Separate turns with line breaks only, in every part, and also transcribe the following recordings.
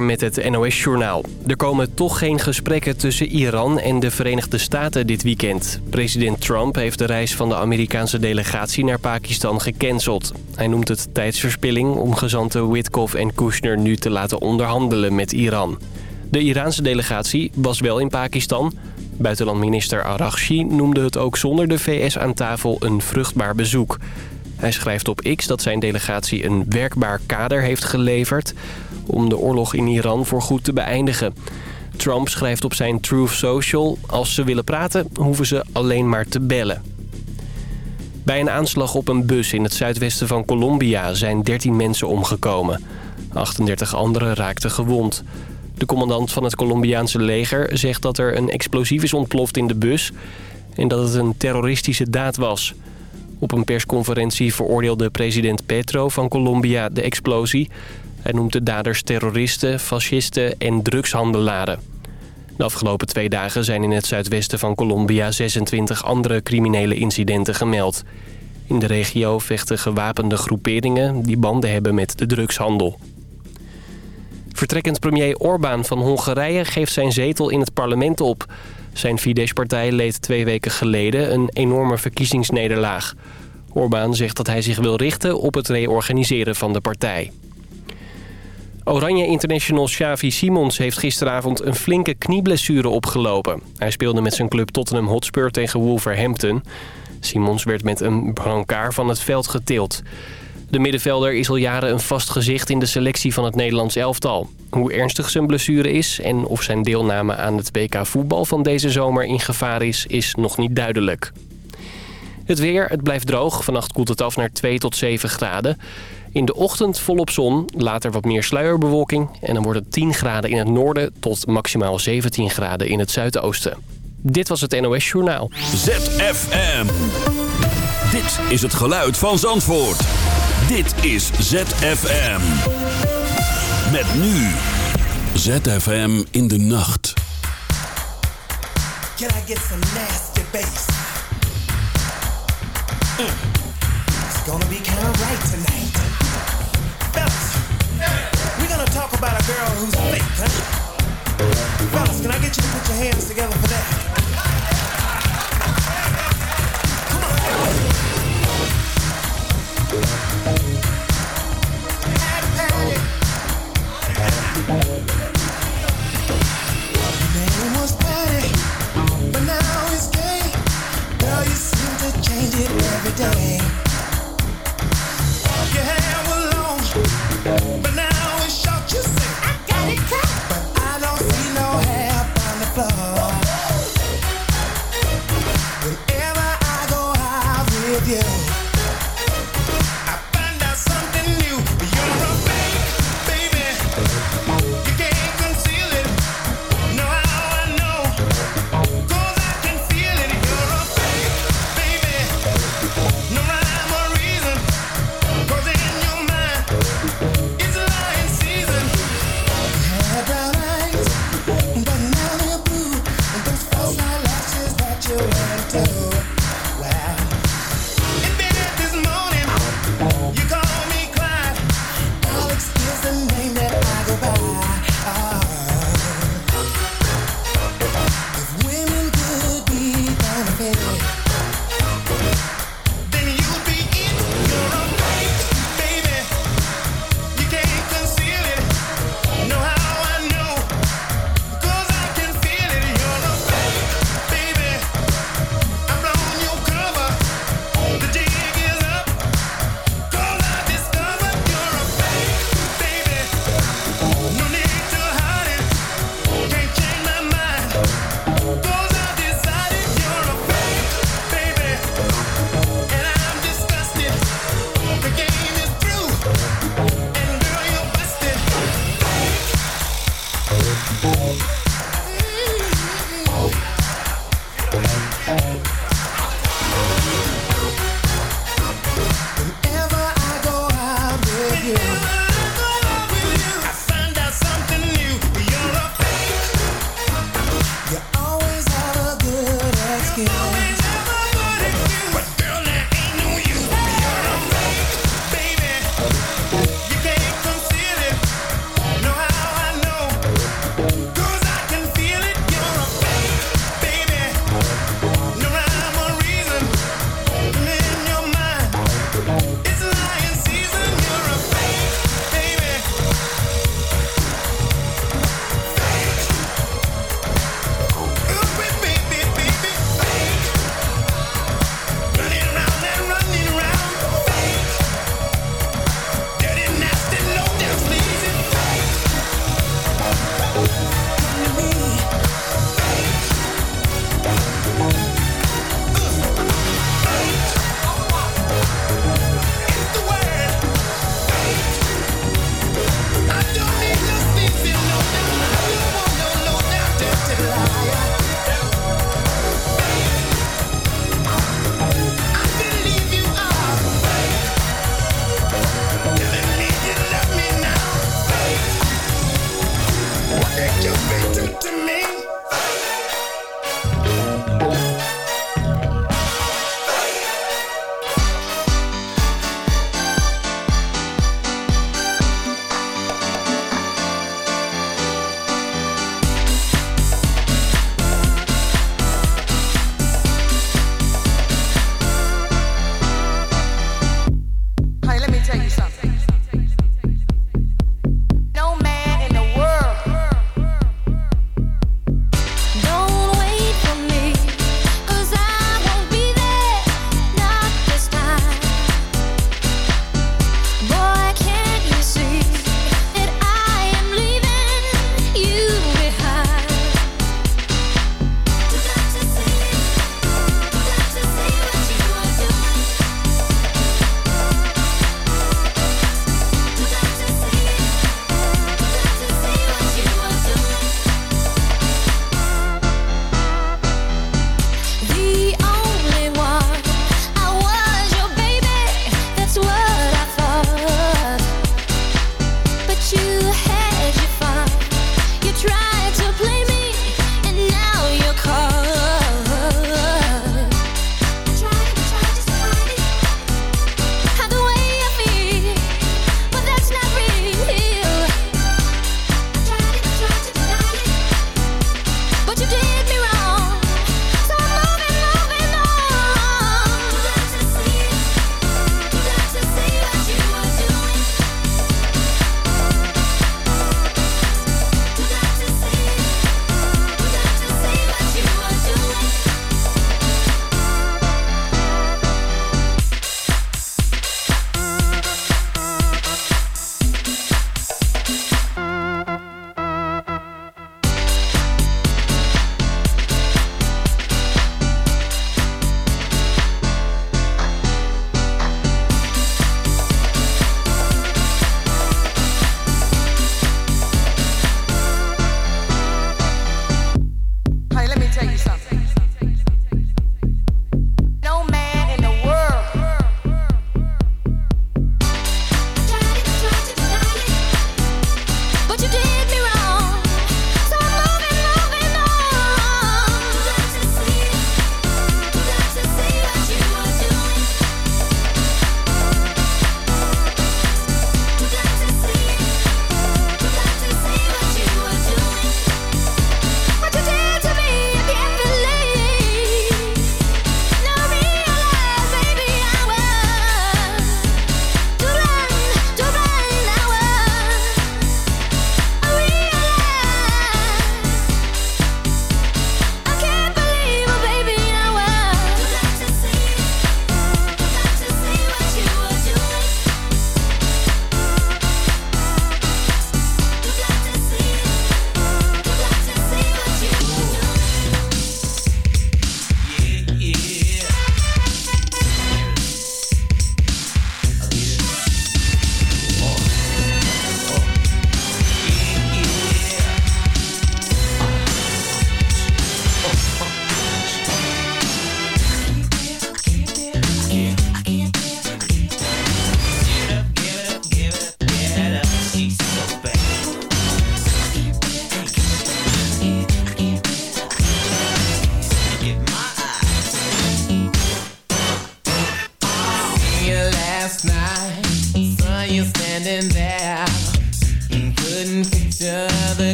Met het NOS-journaal. Er komen toch geen gesprekken tussen Iran en de Verenigde Staten dit weekend. President Trump heeft de reis van de Amerikaanse delegatie naar Pakistan gecanceld. Hij noemt het tijdsverspilling om gezanten Witkoff en Kushner nu te laten onderhandelen met Iran. De Iraanse delegatie was wel in Pakistan. Buitenlandminister Araghchi noemde het ook zonder de VS aan tafel een vruchtbaar bezoek. Hij schrijft op X dat zijn delegatie een werkbaar kader heeft geleverd... om de oorlog in Iran voorgoed te beëindigen. Trump schrijft op zijn Truth Social... als ze willen praten, hoeven ze alleen maar te bellen. Bij een aanslag op een bus in het zuidwesten van Colombia zijn 13 mensen omgekomen. 38 anderen raakten gewond. De commandant van het Colombiaanse leger zegt dat er een explosief is ontploft in de bus... en dat het een terroristische daad was... Op een persconferentie veroordeelde president Petro van Colombia de explosie. Hij noemt de daders terroristen, fascisten en drugshandelaren. De afgelopen twee dagen zijn in het zuidwesten van Colombia 26 andere criminele incidenten gemeld. In de regio vechten gewapende groeperingen die banden hebben met de drugshandel. Vertrekkend premier Orbán van Hongarije geeft zijn zetel in het parlement op. Zijn Fidesz-partij leed twee weken geleden een enorme verkiezingsnederlaag. Orbán zegt dat hij zich wil richten op het reorganiseren van de partij. Oranje International Xavi Simons heeft gisteravond een flinke knieblessure opgelopen. Hij speelde met zijn club Tottenham Hotspur tegen Wolverhampton. Simons werd met een brancard van het veld getild. De middenvelder is al jaren een vast gezicht in de selectie van het Nederlands elftal. Hoe ernstig zijn blessure is en of zijn deelname aan het WK voetbal van deze zomer in gevaar is, is nog niet duidelijk. Het weer, het blijft droog. Vannacht koelt het af naar 2 tot 7 graden. In de ochtend volop zon, later wat meer sluierbewolking... en dan wordt het 10 graden in het noorden tot maximaal 17 graden in het zuidoosten. Dit was het NOS Journaal.
ZFM. Dit is het geluid van Zandvoort. Dit is ZFM. Met nu. ZFM in de nacht. Can I get some nasty bass? Mm. It's gonna be kind of right tonight. Fellas, we're gonna talk about a girl who's fake, huh? Fellas, can I get you to put your hands together for that? Your name long,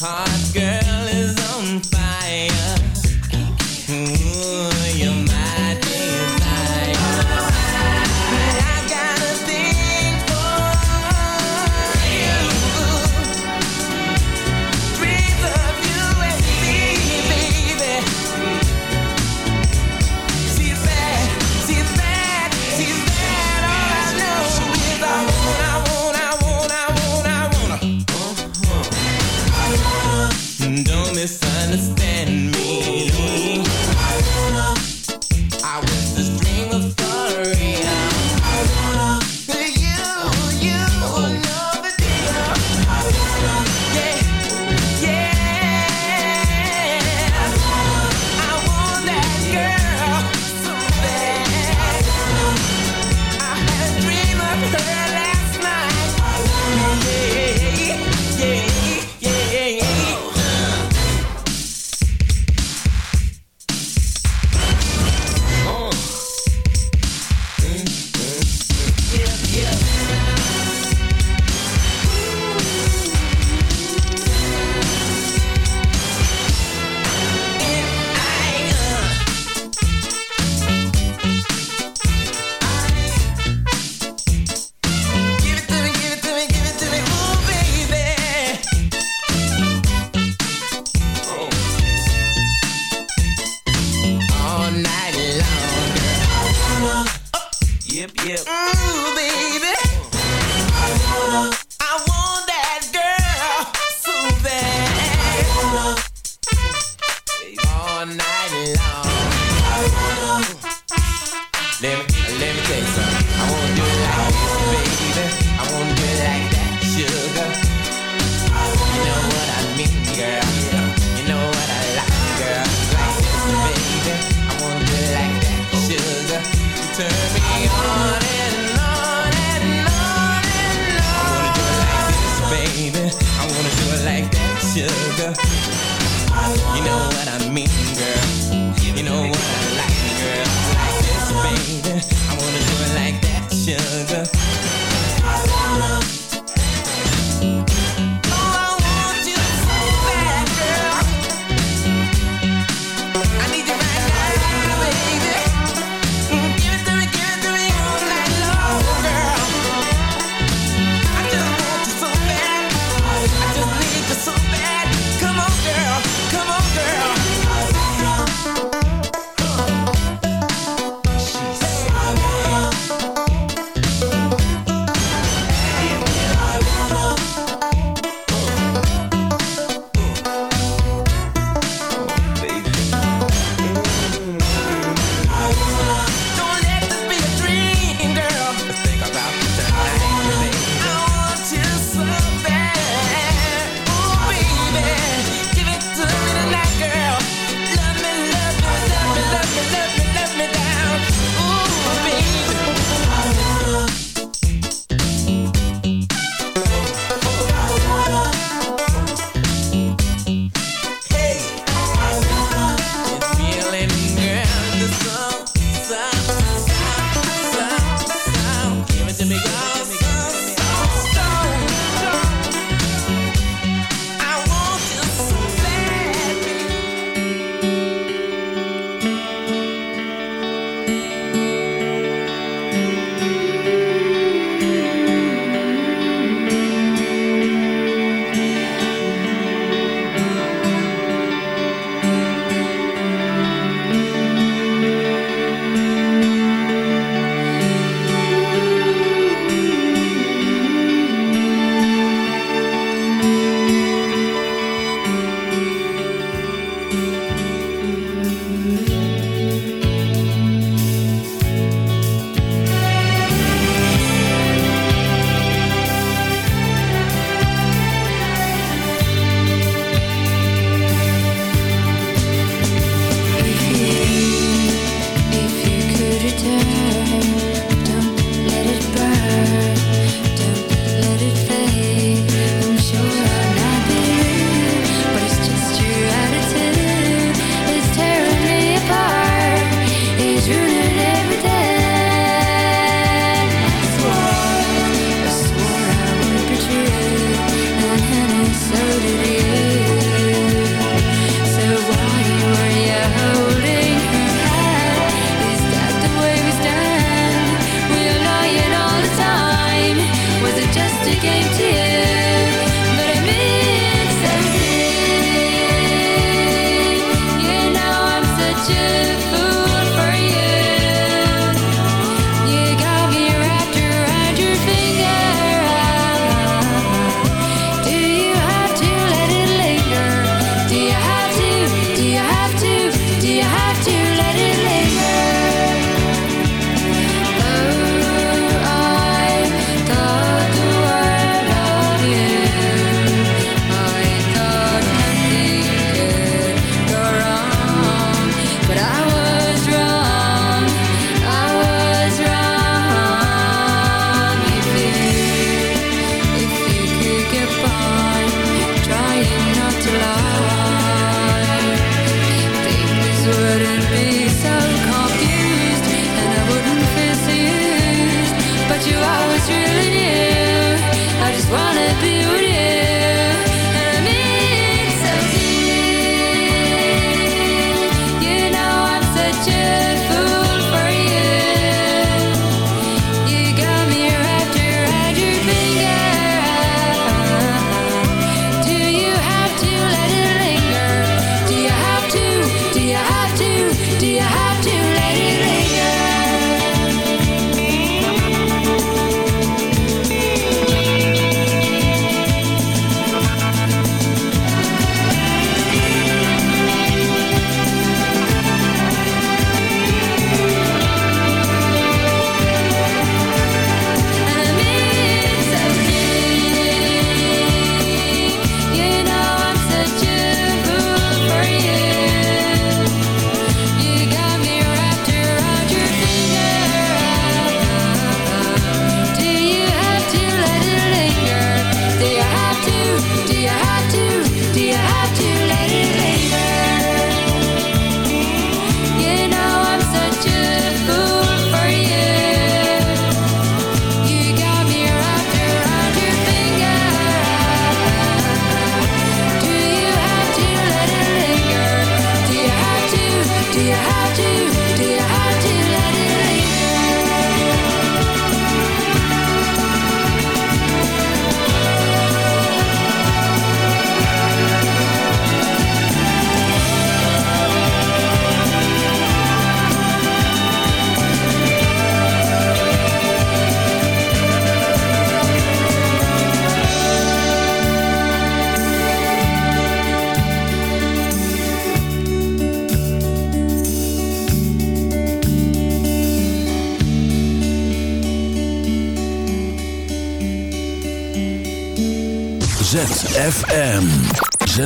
Hot girl,
is on fire. Let me tell you something.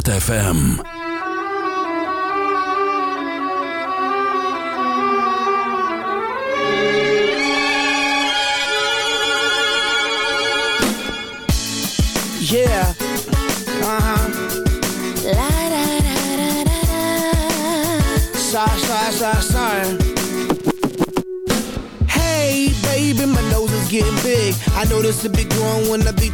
ZFM.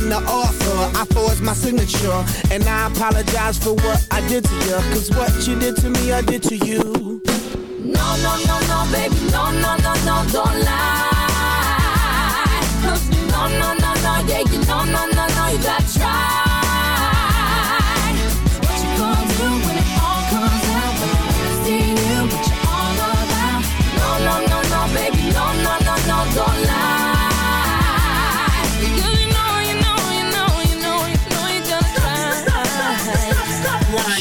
the author. I forged my signature. And I apologize for what I did to you. Cause what you did to me, I did to you.
No, no, no, no, baby, no, no, no, no, don't lie. 'Cause no, no, no, no, yeah, you no, no, no,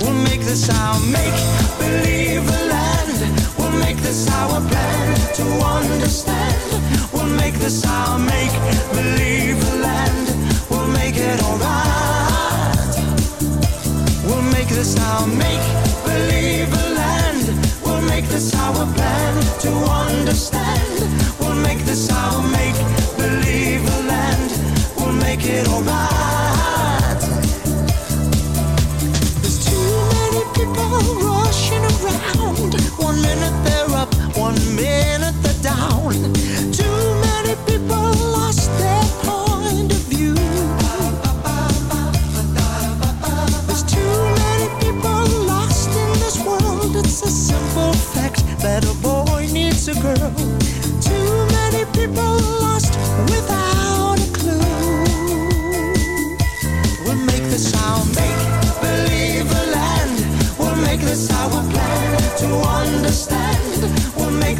We'll make this our make-believe land. We'll make this our plan to understand. We'll make this our make-believe land. We'll make it all right. We'll make this our make-believe land. We'll make this our plan to understand. We'll make this our make-believe land. We'll make it alright.